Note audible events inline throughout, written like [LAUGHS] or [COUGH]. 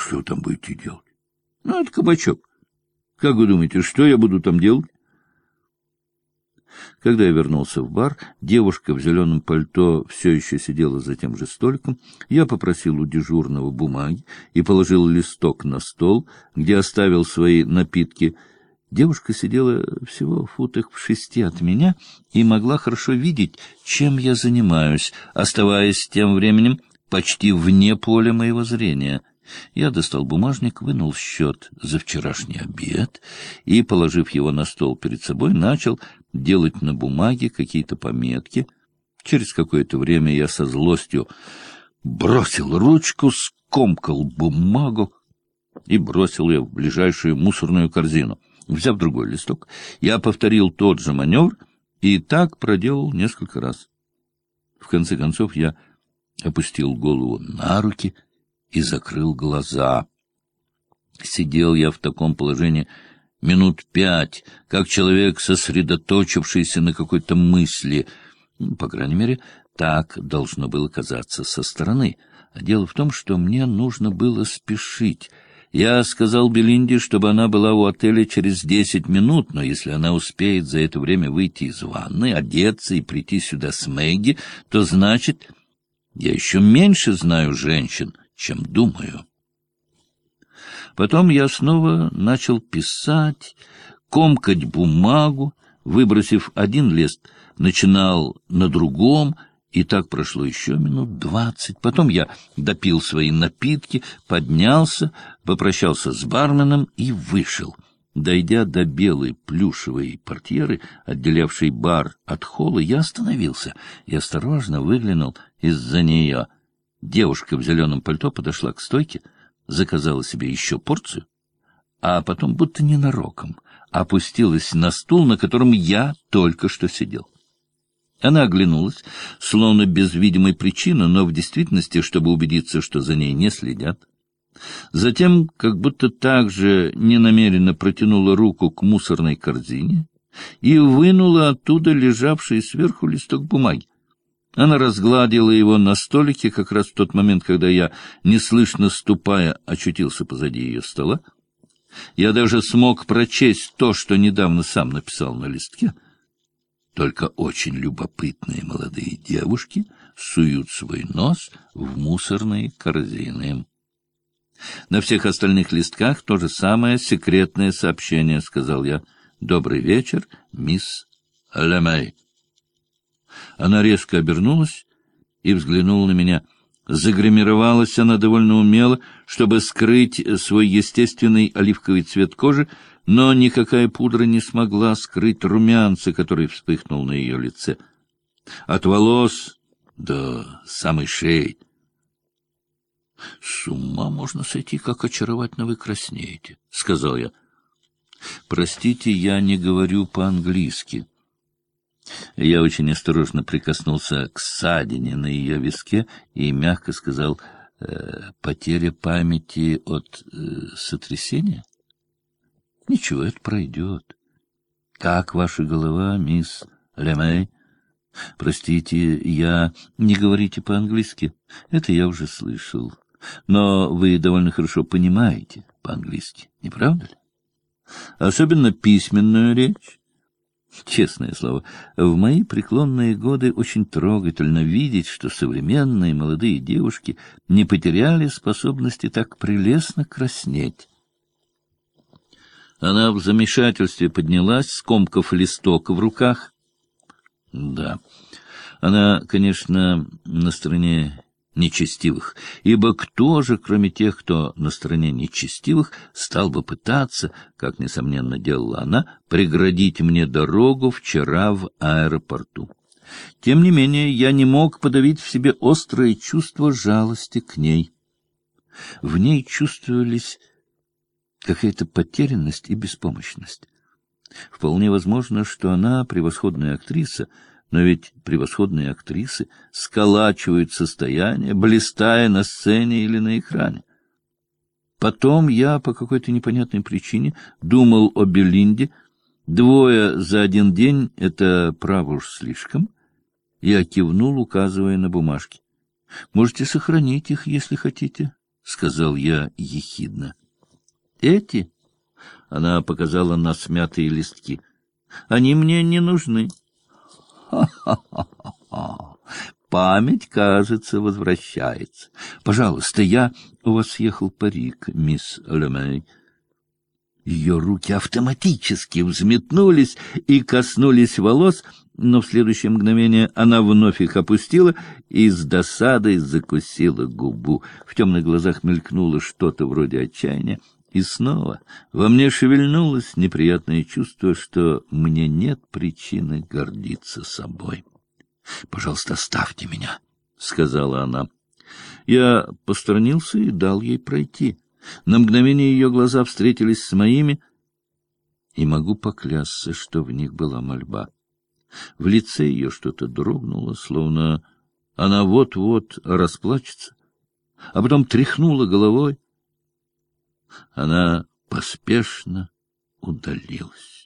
Что вы там будете делать? Ну, это кабачок. Как вы думаете, что я буду там делать? Когда я вернулся в бар, девушка в зеленом пальто все еще сидела за тем же столиком. Я попросил у дежурного бумаги и положил листок на стол, где оставил свои напитки. Девушка сидела всего в футах в шести от меня и могла хорошо видеть, чем я занимаюсь, оставаясь тем временем почти вне поля моего зрения. Я достал бумажник, вынул счет за вчерашний обед и, положив его на стол перед собой, начал делать на бумаге какие-то пометки. Через какое-то время я со злостью бросил ручку, скомкал бумагу и бросил ее в ближайшую мусорную корзину. Взяв другой листок, я повторил тот же маневр и так проделал несколько раз. В конце концов я опустил голову на руки и закрыл глаза. Сидел я в таком положении минут пять, как человек, сосредоточившийся на какой-то мысли. По крайней мере, так должно было казаться со стороны. Дело в том, что мне нужно было спешить. Я сказал Белинде, чтобы она была у отеля через десять минут, но если она успеет за это время выйти из ванны, одеться и прийти сюда с Мэгги, то значит, я еще меньше знаю женщин, чем думаю. Потом я снова начал писать, комкать бумагу, выбросив один лист, начинал на другом, и так прошло еще минут двадцать. Потом я допил свои напитки, поднялся, попрощался с барменом и вышел. Дойдя до белой плюшевой портьеры, отделявшей бар от холла, я остановился и осторожно выглянул из-за нее. Девушка в зеленом пальто подошла к стойке, заказала себе еще порцию, а потом будто ненароком опустилась на стул, на котором я только что сидел. Она оглянулась, словно без видимой причины, но в действительности, чтобы убедиться, что за ней не следят. Затем, как будто также ненамеренно протянула руку к мусорной корзине и вынула оттуда лежавший сверху листок бумаги. Она разгладила его на столике как раз в тот момент, когда я, неслышно ступая, очутился позади ее стола. Я даже смог прочесть то, что недавно сам написал на листке. Только очень любопытные молодые девушки суют свой нос в мусорные корзины. На всех остальных листках то же самое секретное сообщение, — сказал я. — Добрый вечер, мисс Лемей. Она резко обернулась и взглянула на меня. Загримировалась она довольно умело, чтобы скрыть свой естественный оливковый цвет кожи, но никакая пудра не смогла скрыть румянца, который вспыхнул на ее лице. От волос до самой шеи. — С ума можно сойти, как очаровательно вы краснеете, — сказал я. — Простите, я не говорю по-английски. Я очень осторожно прикоснулся к ссадине на ее виске и мягко сказал э, «Потеря памяти от э, сотрясения?» «Ничего, это пройдет». «Как ваша голова, мисс Лемей?» «Простите, я... Не говорите по-английски. Это я уже слышал. Но вы довольно хорошо понимаете по-английски, не правда ли? Особенно письменную речь. Честное слово, в мои преклонные годы очень трогательно видеть, что современные молодые девушки не потеряли способности так прелестно краснеть. Она в замешательстве поднялась, скомкав листок в руках. Да, она, конечно, на стороне нечестивых, ибо кто же, кроме тех, кто на стороне нечестивых, стал бы пытаться, как, несомненно, делала она, преградить мне дорогу вчера в аэропорту? Тем не менее, я не мог подавить в себе острое чувство жалости к ней. В ней чувствовались какая-то потерянность и беспомощность. Вполне возможно, что она превосходная актриса — но ведь превосходные актрисы сколачивают состояние, блистая на сцене или на экране. Потом я по какой-то непонятной причине думал о Белинде. Двое за один день — это право уж слишком. Я кивнул, указывая на бумажки. Можете сохранить их, если хотите. — сказал я ехидно. — Эти? — она показала на смятые листки. — Они мне не нужны. [LAUGHS] Память, кажется, возвращается. Пожалуйста, я... У вас съехал парик, мисс Лемей. Ее руки автоматически взметнулись и коснулись волос, но в следующее мгновение она вновь их опустила и с досадой закусила губу. В темных глазах мелькнуло что-то вроде отчаяния. И снова во мне шевельнулось неприятное чувство, что мне нет причины гордиться собой. — Пожалуйста, оставьте меня, — сказала она. Я посторонился и дал ей пройти. На мгновение ее глаза встретились с моими, и могу поклясться, что в них была мольба. В лице ее что-то дрогнуло, словно она вот-вот расплачется, а потом тряхнула головой. Она поспешно удалилась.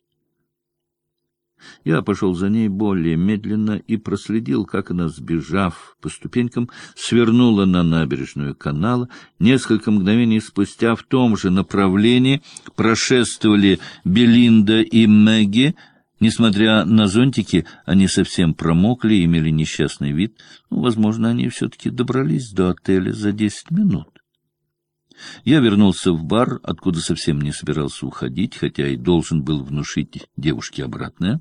Я пошел за ней более медленно и проследил, как она, сбежав по ступенькам, свернула на набережную канала. Несколько мгновений спустя в том же направлении прошествовали Белинда и Мэгги. Несмотря на зонтики, они совсем промокли и имели несчастный вид. Ну, возможно, они все-таки добрались до отеля за десять минут. Я вернулся в бар, откуда совсем не собирался уходить, хотя и должен был внушить девушке обратное.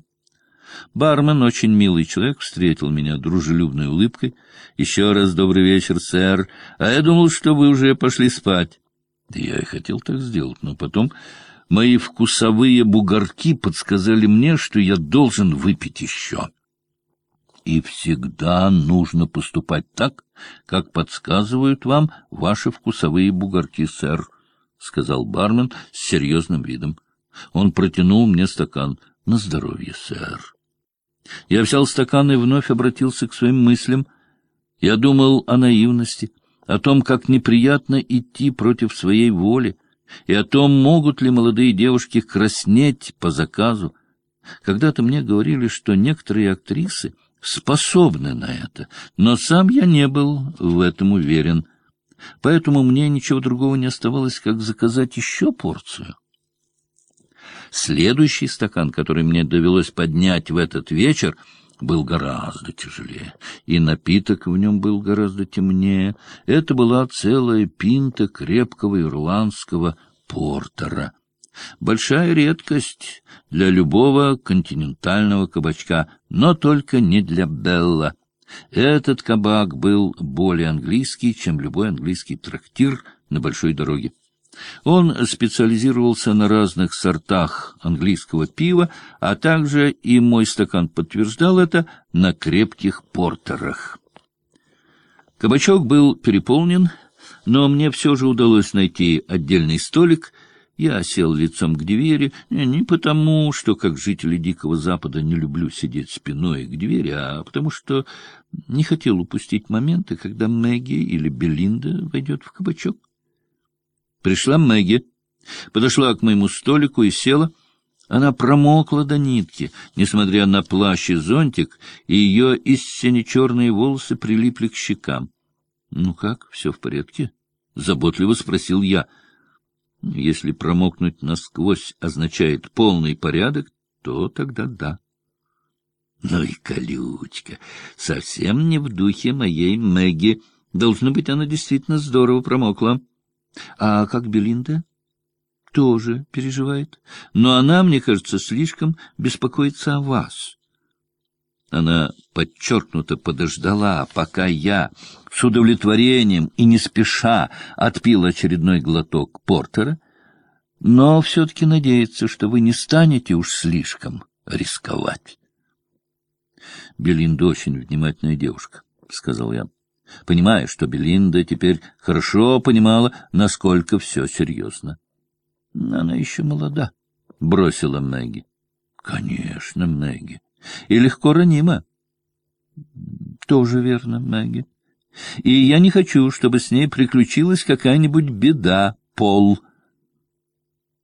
Бармен, очень милый человек, встретил меня дружелюбной улыбкой. — Еще раз добрый вечер, сэр. А я думал, что вы уже пошли спать. Да я и хотел так сделать, но потом мои вкусовые бугорки подсказали мне, что я должен выпить еще. И всегда нужно поступать так, как подсказывают вам ваши вкусовые бугорки, сэр, — сказал бармен с серьезным видом. Он протянул мне стакан. — На здоровье, сэр. Я взял стакан и вновь обратился к своим мыслям. Я думал о наивности, о том, как неприятно идти против своей воли, и о том, могут ли молодые девушки краснеть по заказу. Когда-то мне говорили, что некоторые актрисы способны на это, но сам я не был в этом уверен. Поэтому мне ничего другого не оставалось, как заказать еще порцию. Следующий стакан, который мне довелось поднять в этот вечер, был гораздо тяжелее, и напиток в нем был гораздо темнее. Это была целая пинта крепкого ирландского портера. Большая редкость для любого континентального кабачка, но только не для Белла. Этот кабак был более английский, чем любой английский трактир на большой дороге. Он специализировался на разных сортах английского пива, а также, и мой стакан подтверждал это, на крепких портерах. Кабачок был переполнен, но мне все же удалось найти отдельный столик. Я сел лицом к двери, не потому, что, как жители Дикого Запада, не люблю сидеть спиной к двери, а потому что не хотел упустить моменты, когда Мэгги или Белинда войдет в кабачок. Пришла Мэгги, подошла к моему столику и села. Она промокла до нитки, несмотря на плащ и зонтик, и ее истинно черные волосы прилипли к щекам. — Ну как, все в порядке? — заботливо спросил я. — Если промокнуть насквозь означает полный порядок, то тогда да. Ну и колючка, совсем не в духе моей Мэгги. Должно быть, она действительно здорово промокла. А как Белинда? Тоже переживает. Но она, мне кажется, слишком беспокоится о вас. Она подчеркнуто подождала, пока я с удовлетворением и не спеша отпил очередной глоток портера, но все-таки надеется, что вы не станете уж слишком рисковать. Белинда очень внимательная девушка, — сказал я понимая, что Белинда теперь хорошо понимала, насколько все серьезно. — Она еще молода, — бросила Мэгги. — Конечно, Мэгги. И легко ранима. — Тоже верно, Мэгги. И я не хочу, чтобы с ней приключилась какая-нибудь беда, Пол.